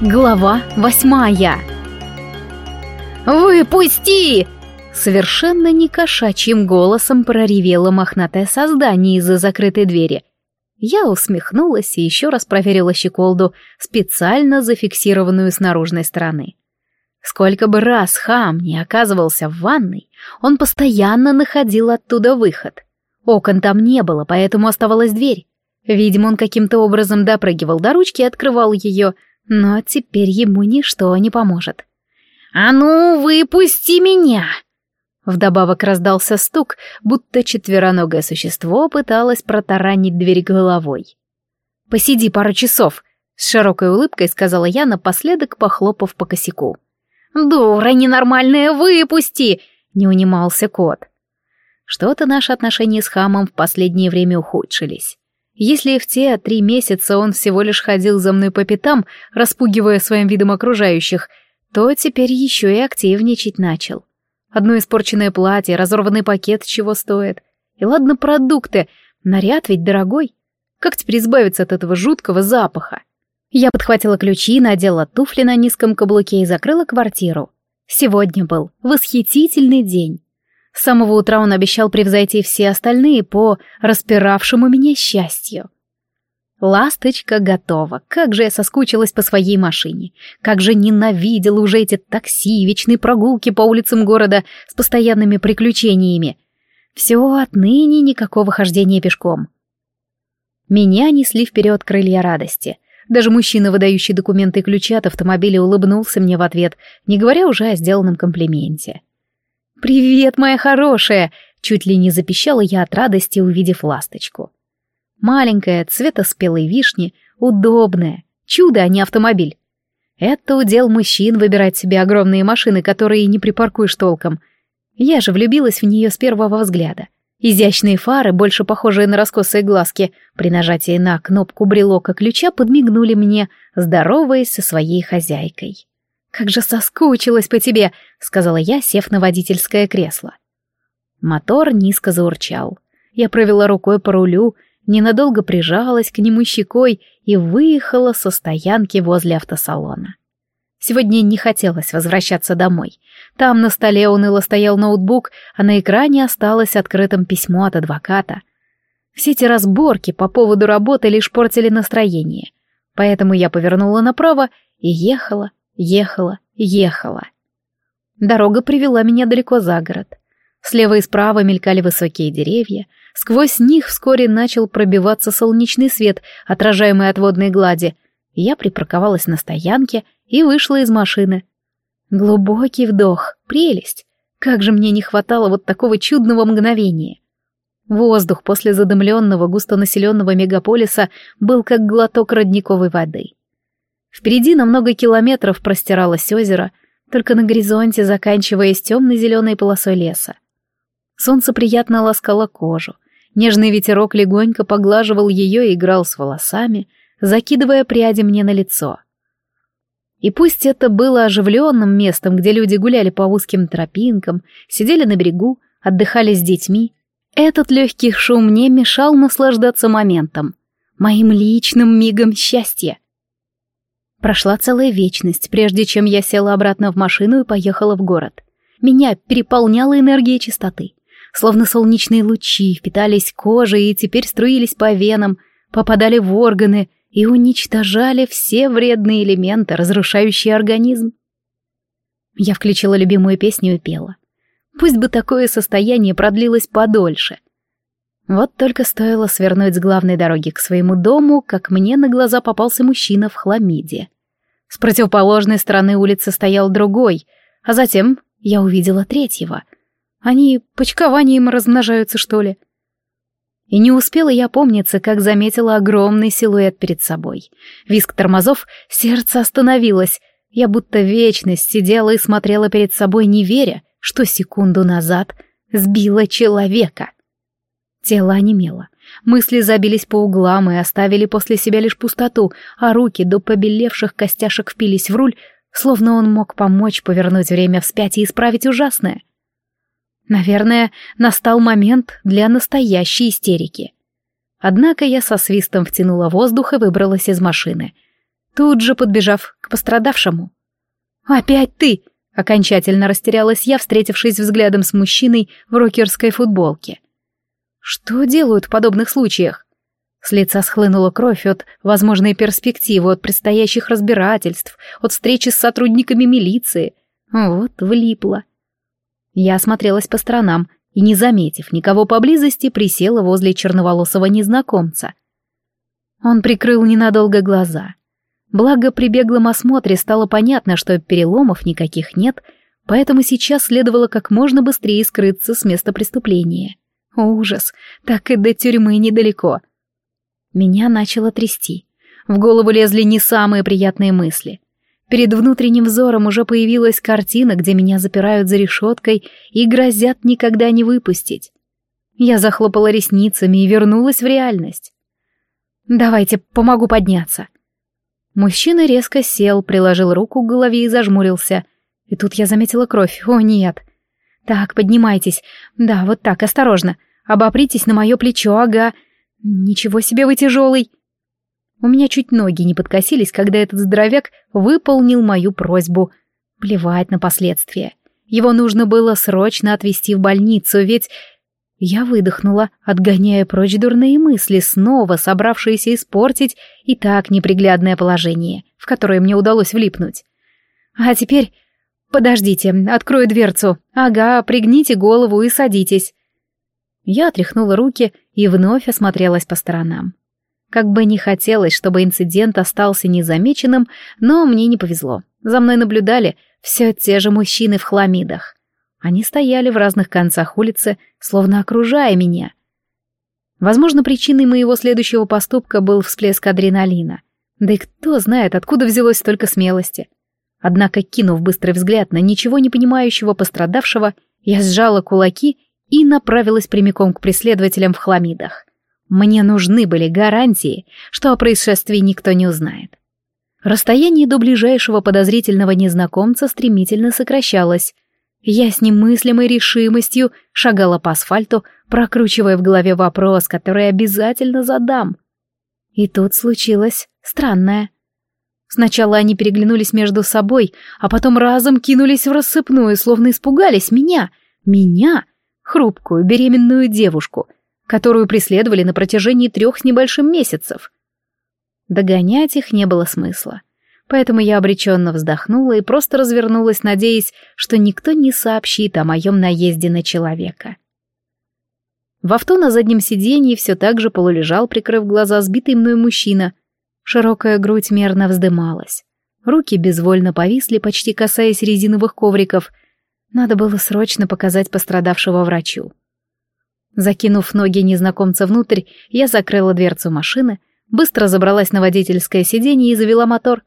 Глава восьмая «Выпусти!» Совершенно не кошачьим голосом проревело мохнатое создание из-за закрытой двери. Я усмехнулась и еще раз проверила щеколду, специально зафиксированную с наружной стороны. Сколько бы раз хам не оказывался в ванной, он постоянно находил оттуда выход. Окон там не было, поэтому оставалась дверь. Видимо, он каким-то образом допрыгивал до ручки и открывал ее, но теперь ему ничто не поможет. «А ну, выпусти меня!» Вдобавок раздался стук, будто четвероногое существо пыталось протаранить дверь головой. «Посиди пару часов», — с широкой улыбкой сказала я, напоследок похлопав по косяку. «Дура ненормальная, выпусти!» — не унимался кот. Что-то наши отношения с хамом в последнее время ухудшились. Если в те три месяца он всего лишь ходил за мной по пятам, распугивая своим видом окружающих, то теперь еще и активничать начал. Одно испорченное платье, разорванный пакет чего стоит. И ладно продукты, наряд ведь дорогой. Как теперь избавиться от этого жуткого запаха? Я подхватила ключи, надела туфли на низком каблуке и закрыла квартиру. Сегодня был восхитительный день. С самого утра он обещал превзойти все остальные по распиравшему меня счастью. Ласточка готова. Как же я соскучилась по своей машине. Как же ненавидела уже эти такси, вечные прогулки по улицам города с постоянными приключениями. Все отныне никакого хождения пешком. Меня несли вперед крылья радости. Даже мужчина, выдающий документы и ключи от автомобиля, улыбнулся мне в ответ, не говоря уже о сделанном комплименте. «Привет, моя хорошая!» — чуть ли не запищала я от радости, увидев ласточку. Маленькая, цвета спелой вишни, удобная, чудо, а не автомобиль. Это удел мужчин выбирать себе огромные машины, которые не припаркуешь толком. Я же влюбилась в нее с первого взгляда. Изящные фары, больше похожие на раскосые глазки, при нажатии на кнопку брелока ключа подмигнули мне, здороваясь со своей хозяйкой. «Как же соскучилась по тебе!» — сказала я, сев на водительское кресло. Мотор низко заурчал. Я провела рукой по рулю, ненадолго прижалась к нему щекой и выехала со стоянки возле автосалона. Сегодня не хотелось возвращаться домой. Там на столе уныло стоял ноутбук, а на экране осталось открытым письмо от адвоката. Все эти разборки по поводу работы лишь портили настроение. Поэтому я повернула направо и ехала, Ехала, ехала. Дорога привела меня далеко за город. Слева и справа мелькали высокие деревья, сквозь них вскоре начал пробиваться солнечный свет, отражаемый от водной глади. Я припарковалась на стоянке и вышла из машины. Глубокий вдох, прелесть. Как же мне не хватало вот такого чудного мгновения. Воздух после задымленного густонаселенного мегаполиса был как глоток родниковой воды. Впереди на много километров простиралось озеро, только на горизонте заканчиваясь темно-зеленой полосой леса. Солнце приятно ласкало кожу, нежный ветерок легонько поглаживал ее и играл с волосами, закидывая пряди мне на лицо. И пусть это было оживленным местом, где люди гуляли по узким тропинкам, сидели на берегу, отдыхали с детьми, этот легкий шум не мешал наслаждаться моментом, моим личным мигом счастья. Прошла целая вечность, прежде чем я села обратно в машину и поехала в город. Меня переполняла энергия чистоты. Словно солнечные лучи впитались кожей и теперь струились по венам, попадали в органы и уничтожали все вредные элементы, разрушающие организм. Я включила любимую песню и пела. Пусть бы такое состояние продлилось подольше. Вот только стоило свернуть с главной дороги к своему дому, как мне на глаза попался мужчина в хламиде. С противоположной стороны улицы стоял другой, а затем я увидела третьего. Они почкованием размножаются, что ли? И не успела я помниться, как заметила огромный силуэт перед собой. Виск тормозов, сердце остановилось. Я будто вечность сидела и смотрела перед собой, не веря, что секунду назад сбила человека. Тело онемело. Мысли забились по углам и оставили после себя лишь пустоту, а руки до побелевших костяшек впились в руль, словно он мог помочь повернуть время вспять и исправить ужасное. Наверное, настал момент для настоящей истерики. Однако я со свистом втянула воздух и выбралась из машины. тут же подбежав к пострадавшему. «Опять ты!» — окончательно растерялась я, встретившись взглядом с мужчиной в рокерской футболке. «Что делают в подобных случаях?» С лица схлынула кровь от возможной перспективы, от предстоящих разбирательств, от встречи с сотрудниками милиции. Вот влипла. Я осмотрелась по сторонам и, не заметив никого поблизости, присела возле черноволосого незнакомца. Он прикрыл ненадолго глаза. Благо, при беглом осмотре стало понятно, что переломов никаких нет, поэтому сейчас следовало как можно быстрее скрыться с места преступления. Ужас, так и до тюрьмы недалеко. Меня начало трясти. В голову лезли не самые приятные мысли. Перед внутренним взором уже появилась картина, где меня запирают за решеткой и грозят никогда не выпустить. Я захлопала ресницами и вернулась в реальность. «Давайте, помогу подняться». Мужчина резко сел, приложил руку к голове и зажмурился. И тут я заметила кровь. О, нет. «Так, поднимайтесь. Да, вот так, осторожно. Обопритесь на мое плечо, ага. Ничего себе вы тяжелый!» У меня чуть ноги не подкосились, когда этот здоровяк выполнил мою просьбу. Плевать на последствия. Его нужно было срочно отвезти в больницу, ведь... Я выдохнула, отгоняя прочь дурные мысли, снова собравшиеся испортить и так неприглядное положение, в которое мне удалось влипнуть. А теперь... Подождите, открою дверцу. Ага, пригните голову и садитесь. Я отряхнула руки и вновь осмотрелась по сторонам. Как бы не хотелось, чтобы инцидент остался незамеченным, но мне не повезло. За мной наблюдали все те же мужчины в хламидах. Они стояли в разных концах улицы, словно окружая меня. Возможно, причиной моего следующего поступка был всплеск адреналина. Да и кто знает, откуда взялось столько смелости. Однако, кинув быстрый взгляд на ничего не понимающего пострадавшего, я сжала кулаки и направилась прямиком к преследователям в хламидах. Мне нужны были гарантии, что о происшествии никто не узнает. Расстояние до ближайшего подозрительного незнакомца стремительно сокращалось. Я с немыслимой решимостью шагала по асфальту, прокручивая в голове вопрос, который обязательно задам. И тут случилось странное. Сначала они переглянулись между собой, а потом разом кинулись в рассыпную, словно испугались меня. Меня, хрупкую беременную девушку — которую преследовали на протяжении трех с небольшим месяцев. Догонять их не было смысла, поэтому я обреченно вздохнула и просто развернулась, надеясь, что никто не сообщит о моем наезде на человека. В авто на заднем сиденье все так же полулежал, прикрыв глаза, сбитый мной мужчина. Широкая грудь мерно вздымалась. Руки безвольно повисли, почти касаясь резиновых ковриков. Надо было срочно показать пострадавшего врачу. Закинув ноги незнакомца внутрь, я закрыла дверцу машины, быстро забралась на водительское сиденье и завела мотор.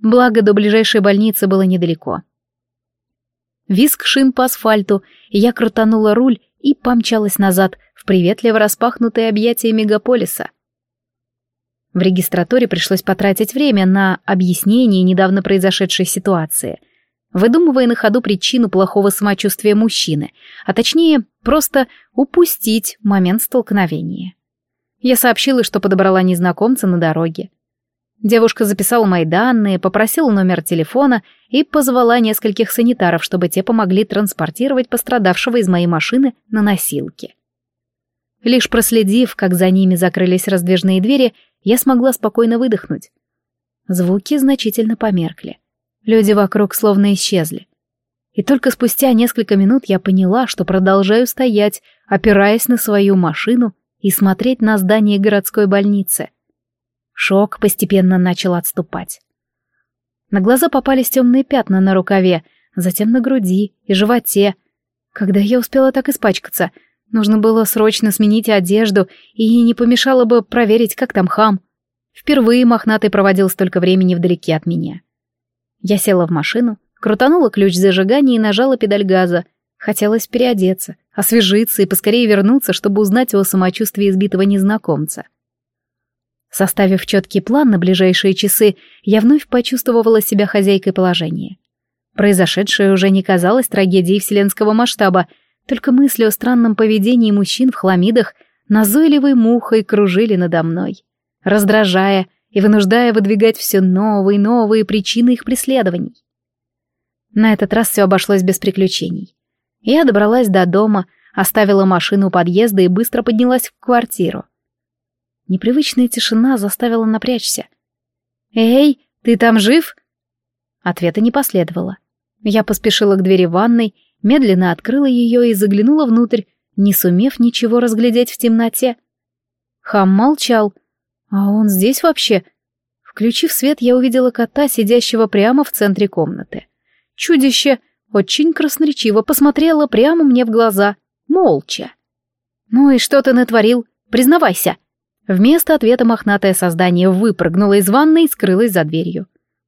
Благо, до ближайшей больницы было недалеко. Виск шин по асфальту, и я крутанула руль и помчалась назад в приветливо распахнутые объятия мегаполиса. В регистратуре пришлось потратить время на объяснение недавно произошедшей ситуации — выдумывая на ходу причину плохого самочувствия мужчины, а точнее, просто упустить момент столкновения. Я сообщила, что подобрала незнакомца на дороге. Девушка записала мои данные, попросила номер телефона и позвала нескольких санитаров, чтобы те помогли транспортировать пострадавшего из моей машины на носилки. Лишь проследив, как за ними закрылись раздвижные двери, я смогла спокойно выдохнуть. Звуки значительно померкли. Люди вокруг словно исчезли. И только спустя несколько минут я поняла, что продолжаю стоять, опираясь на свою машину и смотреть на здание городской больницы. Шок постепенно начал отступать. На глаза попались темные пятна на рукаве, затем на груди и животе. Когда я успела так испачкаться, нужно было срочно сменить одежду, и не помешало бы проверить, как там хам. Впервые мохнатый проводил столько времени вдалеке от меня. Я села в машину, крутанула ключ зажигания и нажала педаль газа. Хотелось переодеться, освежиться и поскорее вернуться, чтобы узнать о самочувствии избитого незнакомца. Составив четкий план на ближайшие часы, я вновь почувствовала себя хозяйкой положения. Произошедшее уже не казалось трагедией вселенского масштаба, только мысли о странном поведении мужчин в хламидах назойливой мухой кружили надо мной, раздражая и вынуждая выдвигать все новые и новые причины их преследований. На этот раз все обошлось без приключений. Я добралась до дома, оставила машину у подъезда и быстро поднялась в квартиру. Непривычная тишина заставила напрячься. «Эй, ты там жив?» Ответа не последовало. Я поспешила к двери ванной, медленно открыла ее и заглянула внутрь, не сумев ничего разглядеть в темноте. Хам молчал. «А он здесь вообще?» Включив свет, я увидела кота, сидящего прямо в центре комнаты. Чудище очень красноречиво посмотрело прямо мне в глаза, молча. «Ну и что ты натворил? Признавайся!» Вместо ответа мохнатое создание выпрыгнуло из ванной и скрылось за дверью.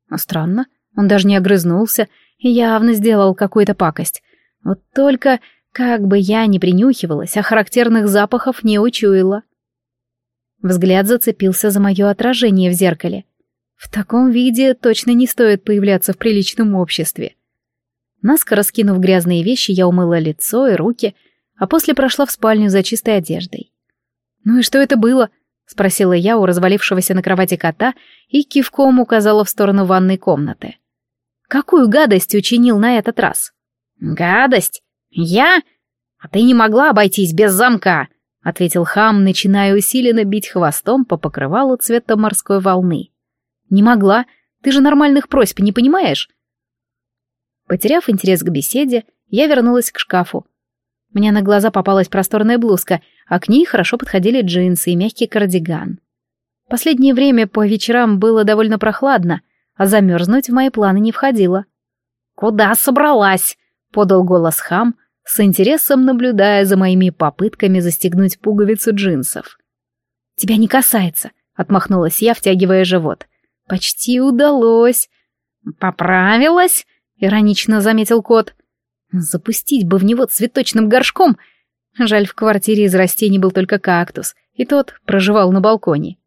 Но странно, он даже не огрызнулся и явно сделал какую-то пакость. Вот только, как бы я ни принюхивалась, а характерных запахов не учуяла. Взгляд зацепился за мое отражение в зеркале. В таком виде точно не стоит появляться в приличном обществе. Наскоро скинув грязные вещи, я умыла лицо и руки, а после прошла в спальню за чистой одеждой. «Ну и что это было?» — спросила я у развалившегося на кровати кота и кивком указала в сторону ванной комнаты. «Какую гадость учинил на этот раз?» «Гадость? Я? А ты не могла обойтись без замка!» — ответил хам, начиная усиленно бить хвостом по покрывалу цвета морской волны. «Не могла. Ты же нормальных просьб не понимаешь?» Потеряв интерес к беседе, я вернулась к шкафу. Мне на глаза попалась просторная блузка, а к ней хорошо подходили джинсы и мягкий кардиган. Последнее время по вечерам было довольно прохладно, а замерзнуть в мои планы не входило. «Куда собралась?» — подал голос хам, с интересом наблюдая за моими попытками застегнуть пуговицу джинсов. «Тебя не касается», — отмахнулась я, втягивая живот. «Почти удалось». «Поправилась?» — иронично заметил кот. «Запустить бы в него цветочным горшком!» Жаль, в квартире из растений был только кактус, и тот проживал на балконе.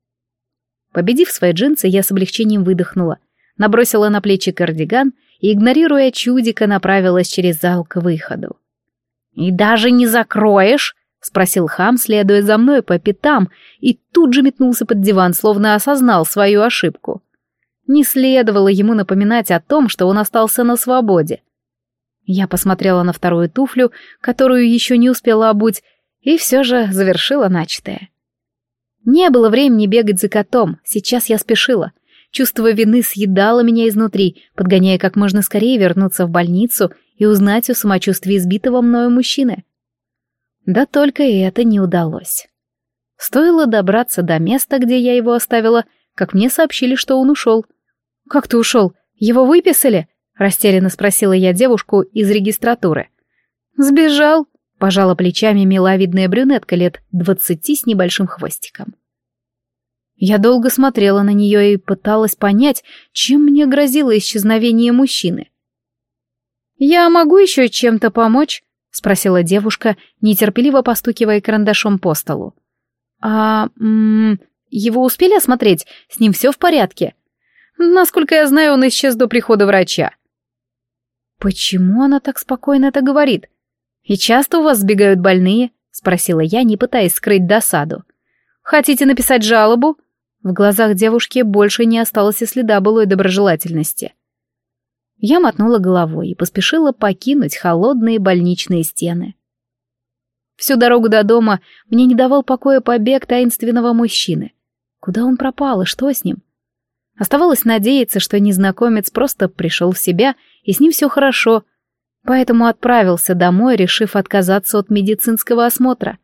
Победив свои джинсы, я с облегчением выдохнула, набросила на плечи кардиган и, игнорируя чудика, направилась через зал к выходу. «И даже не закроешь?» — спросил хам, следуя за мной по пятам, и тут же метнулся под диван, словно осознал свою ошибку. Не следовало ему напоминать о том, что он остался на свободе. Я посмотрела на вторую туфлю, которую еще не успела обуть, и все же завершила начатое. Не было времени бегать за котом, сейчас я спешила. Чувство вины съедало меня изнутри, подгоняя как можно скорее вернуться в больницу и узнать о самочувствии избитого мною мужчины. Да только и это не удалось. Стоило добраться до места, где я его оставила, как мне сообщили, что он ушел — «Как ты ушел? Его выписали?» — растерянно спросила я девушку из регистратуры. «Сбежал», — пожала плечами миловидная брюнетка лет двадцати с небольшим хвостиком. Я долго смотрела на нее и пыталась понять, чем мне грозило исчезновение мужчины. «Я могу еще чем-то помочь?» — спросила девушка, нетерпеливо постукивая карандашом по столу. «А... М -м, его успели осмотреть? С ним все в порядке?» Насколько я знаю, он исчез до прихода врача. Почему она так спокойно это говорит? И часто у вас сбегают больные? Спросила я, не пытаясь скрыть досаду. Хотите написать жалобу? В глазах девушки больше не осталось и следа былой доброжелательности. Я мотнула головой и поспешила покинуть холодные больничные стены. Всю дорогу до дома мне не давал покоя побег таинственного мужчины. Куда он пропал и что с ним? Оставалось надеяться, что незнакомец просто пришел в себя, и с ним все хорошо, поэтому отправился домой, решив отказаться от медицинского осмотра.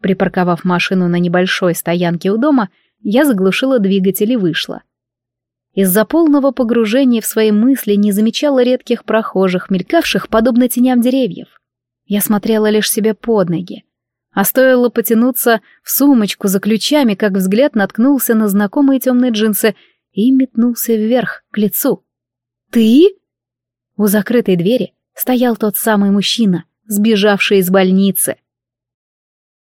Припарковав машину на небольшой стоянке у дома, я заглушила двигатель и вышла. Из-за полного погружения в свои мысли не замечала редких прохожих, мелькавших подобно теням деревьев. Я смотрела лишь себе под ноги, а стоило потянуться в сумочку за ключами, как взгляд наткнулся на знакомые темные джинсы и метнулся вверх, к лицу. «Ты?» У закрытой двери стоял тот самый мужчина, сбежавший из больницы.